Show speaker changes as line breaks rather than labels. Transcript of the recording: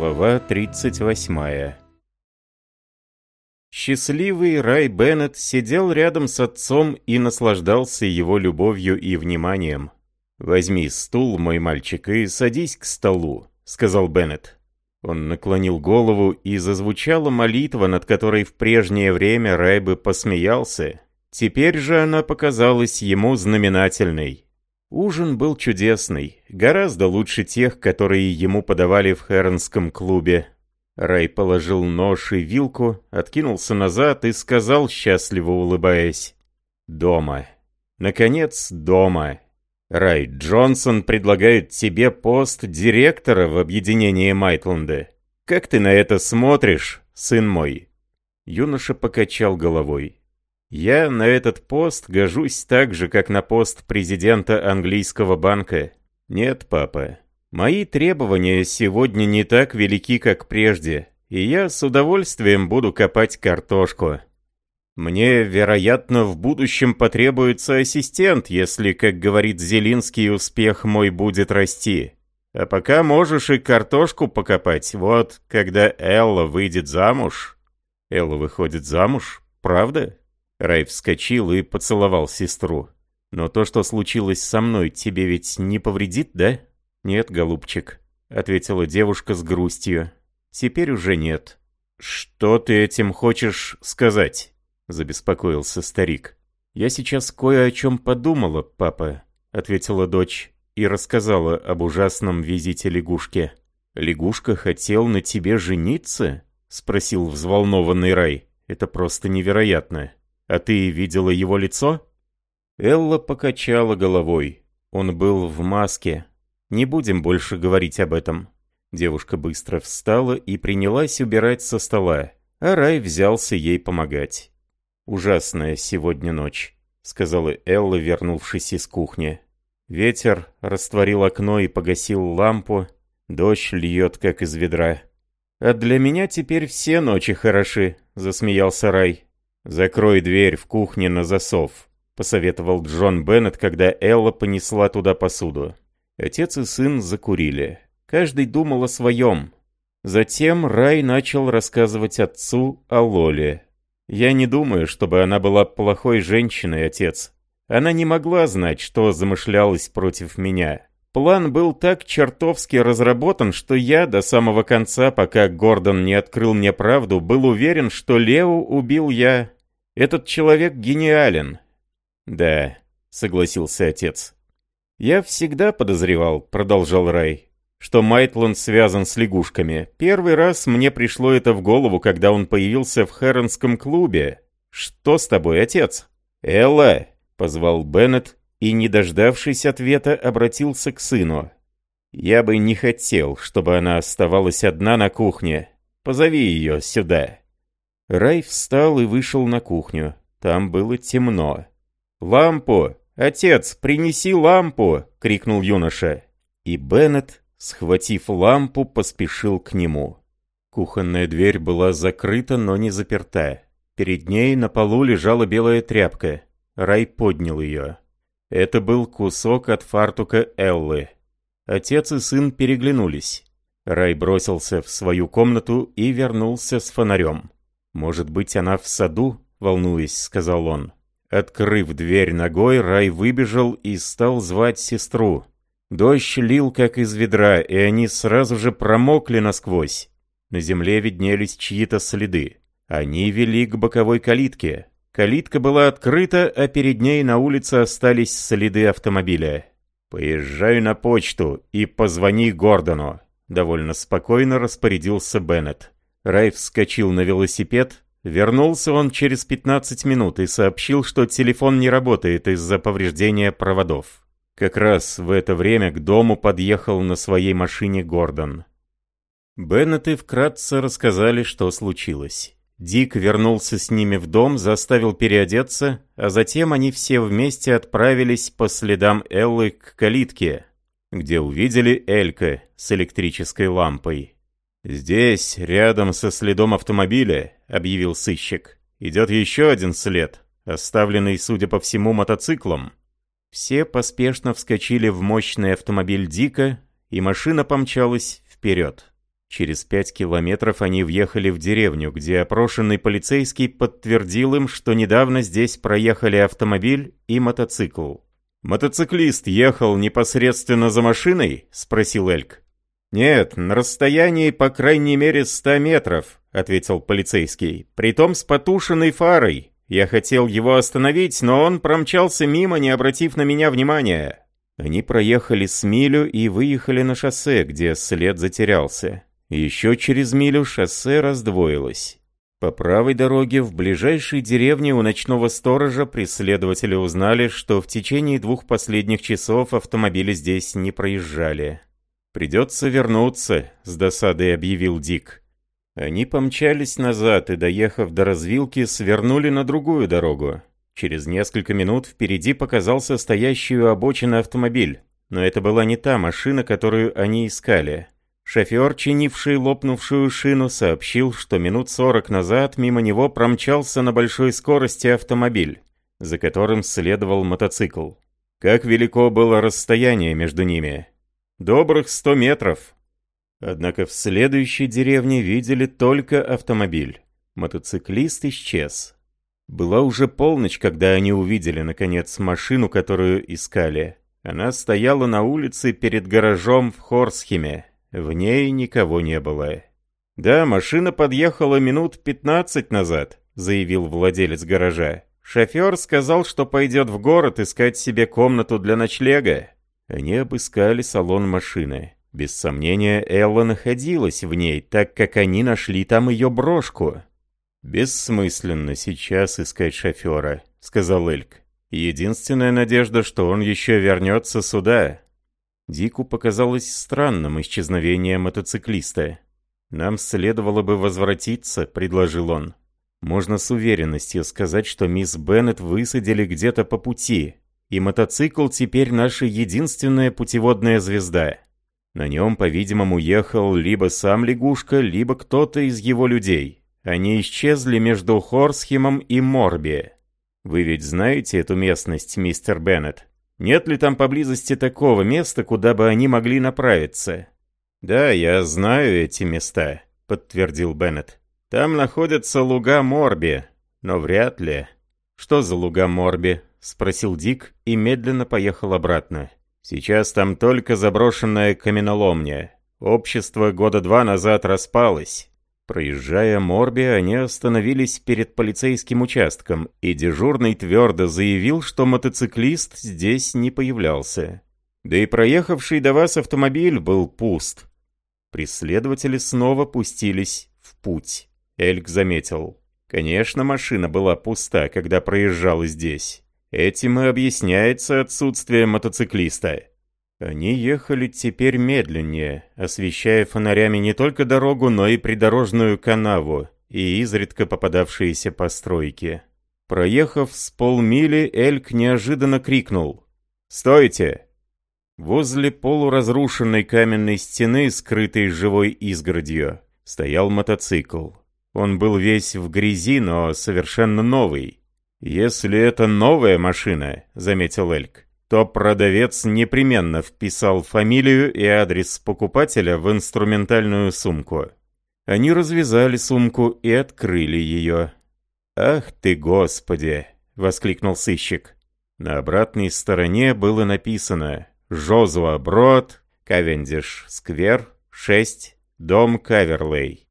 Глава 38 Счастливый Рай Беннет сидел рядом с отцом и наслаждался его любовью и вниманием. «Возьми стул, мой мальчик, и садись к столу», — сказал Беннет. Он наклонил голову, и зазвучала молитва, над которой в прежнее время Рай бы посмеялся. Теперь же она показалась ему знаменательной. Ужин был чудесный, гораздо лучше тех, которые ему подавали в Хернском клубе. Рай положил нож и вилку, откинулся назад и сказал, счастливо улыбаясь, «Дома. Наконец, дома. Рай, Джонсон предлагает тебе пост директора в объединении Майтленда. Как ты на это смотришь, сын мой?» Юноша покачал головой. Я на этот пост гожусь так же, как на пост президента английского банка. Нет, папа. Мои требования сегодня не так велики, как прежде, и я с удовольствием буду копать картошку. Мне, вероятно, в будущем потребуется ассистент, если, как говорит Зелинский, успех мой будет расти. А пока можешь и картошку покопать. Вот, когда Элла выйдет замуж... Элла выходит замуж? Правда? Рай вскочил и поцеловал сестру. «Но то, что случилось со мной, тебе ведь не повредит, да?» «Нет, голубчик», — ответила девушка с грустью. «Теперь уже нет». «Что ты этим хочешь сказать?» — забеспокоился старик. «Я сейчас кое о чем подумала, папа», — ответила дочь и рассказала об ужасном визите лягушки. «Лягушка хотел на тебе жениться?» — спросил взволнованный Рай. «Это просто невероятно. А ты видела его лицо?» Элла покачала головой. Он был в маске. Не будем больше говорить об этом. Девушка быстро встала и принялась убирать со стола, а Рай взялся ей помогать. «Ужасная сегодня ночь», — сказала Элла, вернувшись из кухни. Ветер растворил окно и погасил лампу, дождь льет, как из ведра. «А для меня теперь все ночи хороши», — засмеялся Рай. «Закрой дверь в кухне на засов», — посоветовал Джон Беннет, когда Элла понесла туда посуду. Отец и сын закурили. Каждый думал о своем. Затем Рай начал рассказывать отцу о Лоле. «Я не думаю, чтобы она была плохой женщиной, отец. Она не могла знать, что замышлялось против меня. План был так чертовски разработан, что я до самого конца, пока Гордон не открыл мне правду, был уверен, что Лео убил я. Этот человек гениален. Да, согласился отец. Я всегда подозревал, продолжал Рай, что Майтланд связан с лягушками. Первый раз мне пришло это в голову, когда он появился в Хэронском клубе. Что с тобой, отец? Элла, позвал Беннет и, не дождавшись ответа, обратился к сыну. «Я бы не хотел, чтобы она оставалась одна на кухне. Позови ее сюда». Рай встал и вышел на кухню. Там было темно. «Лампу! Отец, принеси лампу!» — крикнул юноша. И Беннет, схватив лампу, поспешил к нему. Кухонная дверь была закрыта, но не заперта. Перед ней на полу лежала белая тряпка. Рай поднял ее. Это был кусок от фартука Эллы. Отец и сын переглянулись. Рай бросился в свою комнату и вернулся с фонарем. «Может быть, она в саду?» — волнуясь, сказал он. Открыв дверь ногой, Рай выбежал и стал звать сестру. Дождь лил, как из ведра, и они сразу же промокли насквозь. На земле виднелись чьи-то следы. Они вели к боковой калитке. Калитка была открыта, а перед ней на улице остались следы автомобиля. «Поезжай на почту и позвони Гордону», — довольно спокойно распорядился Беннет. Рай вскочил на велосипед. Вернулся он через 15 минут и сообщил, что телефон не работает из-за повреждения проводов. Как раз в это время к дому подъехал на своей машине Гордон. Беннеты вкратце рассказали, что случилось. Дик вернулся с ними в дом, заставил переодеться, а затем они все вместе отправились по следам Эллы к калитке, где увидели Элька с электрической лампой. «Здесь, рядом со следом автомобиля», — объявил сыщик, — «идет еще один след, оставленный, судя по всему, мотоциклом». Все поспешно вскочили в мощный автомобиль Дика, и машина помчалась вперед. Через пять километров они въехали в деревню, где опрошенный полицейский подтвердил им, что недавно здесь проехали автомобиль и мотоцикл. «Мотоциклист ехал непосредственно за машиной?» — спросил Эльк. «Нет, на расстоянии по крайней мере ста метров», — ответил полицейский. «Притом с потушенной фарой. Я хотел его остановить, но он промчался мимо, не обратив на меня внимания». Они проехали с милю и выехали на шоссе, где след затерялся. Еще через милю шоссе раздвоилось. По правой дороге в ближайшей деревне у ночного сторожа преследователи узнали, что в течение двух последних часов автомобили здесь не проезжали. «Придется вернуться», — с досадой объявил Дик. Они помчались назад и, доехав до развилки, свернули на другую дорогу. Через несколько минут впереди показался стоящий у обочины автомобиль. Но это была не та машина, которую они искали. Шофер, чинивший лопнувшую шину, сообщил, что минут сорок назад мимо него промчался на большой скорости автомобиль, за которым следовал мотоцикл. Как велико было расстояние между ними? Добрых сто метров. Однако в следующей деревне видели только автомобиль. Мотоциклист исчез. Была уже полночь, когда они увидели, наконец, машину, которую искали. Она стояла на улице перед гаражом в Хорсхеме. В ней никого не было. «Да, машина подъехала минут пятнадцать назад», — заявил владелец гаража. «Шофер сказал, что пойдет в город искать себе комнату для ночлега». Они обыскали салон машины. Без сомнения, Элла находилась в ней, так как они нашли там ее брошку. «Бессмысленно сейчас искать шофера», — сказал Эльк. «Единственная надежда, что он еще вернется сюда. Дику показалось странным исчезновение мотоциклиста. «Нам следовало бы возвратиться», — предложил он. «Можно с уверенностью сказать, что мисс Беннет высадили где-то по пути, и мотоцикл теперь наша единственная путеводная звезда. На нем, по-видимому, ехал либо сам лягушка, либо кто-то из его людей. Они исчезли между Хорсхемом и Морби. Вы ведь знаете эту местность, мистер Беннет?» Нет ли там поблизости такого места, куда бы они могли направиться? Да, я знаю эти места, подтвердил Беннет. Там находятся луга Морби, но вряд ли. Что за луга Морби? спросил Дик и медленно поехал обратно. Сейчас там только заброшенная каменоломня. Общество года два назад распалось. Проезжая Морби, они остановились перед полицейским участком, и дежурный твердо заявил, что мотоциклист здесь не появлялся. Да и проехавший до вас автомобиль был пуст. Преследователи снова пустились в путь. Эльк заметил. Конечно, машина была пуста, когда проезжала здесь. Этим и объясняется отсутствие мотоциклиста. Они ехали теперь медленнее, освещая фонарями не только дорогу, но и придорожную канаву и изредка попадавшиеся постройки. Проехав с полмили, Эльк неожиданно крикнул «Стойте!». Возле полуразрушенной каменной стены, скрытой живой изгородью, стоял мотоцикл. Он был весь в грязи, но совершенно новый. «Если это новая машина», — заметил Эльк, то продавец непременно вписал фамилию и адрес покупателя в инструментальную сумку. Они развязали сумку и открыли ее. «Ах ты, Господи!» — воскликнул сыщик. На обратной стороне было написано «Жозуа Брод, Кавендиш Сквер, 6, дом Каверлей».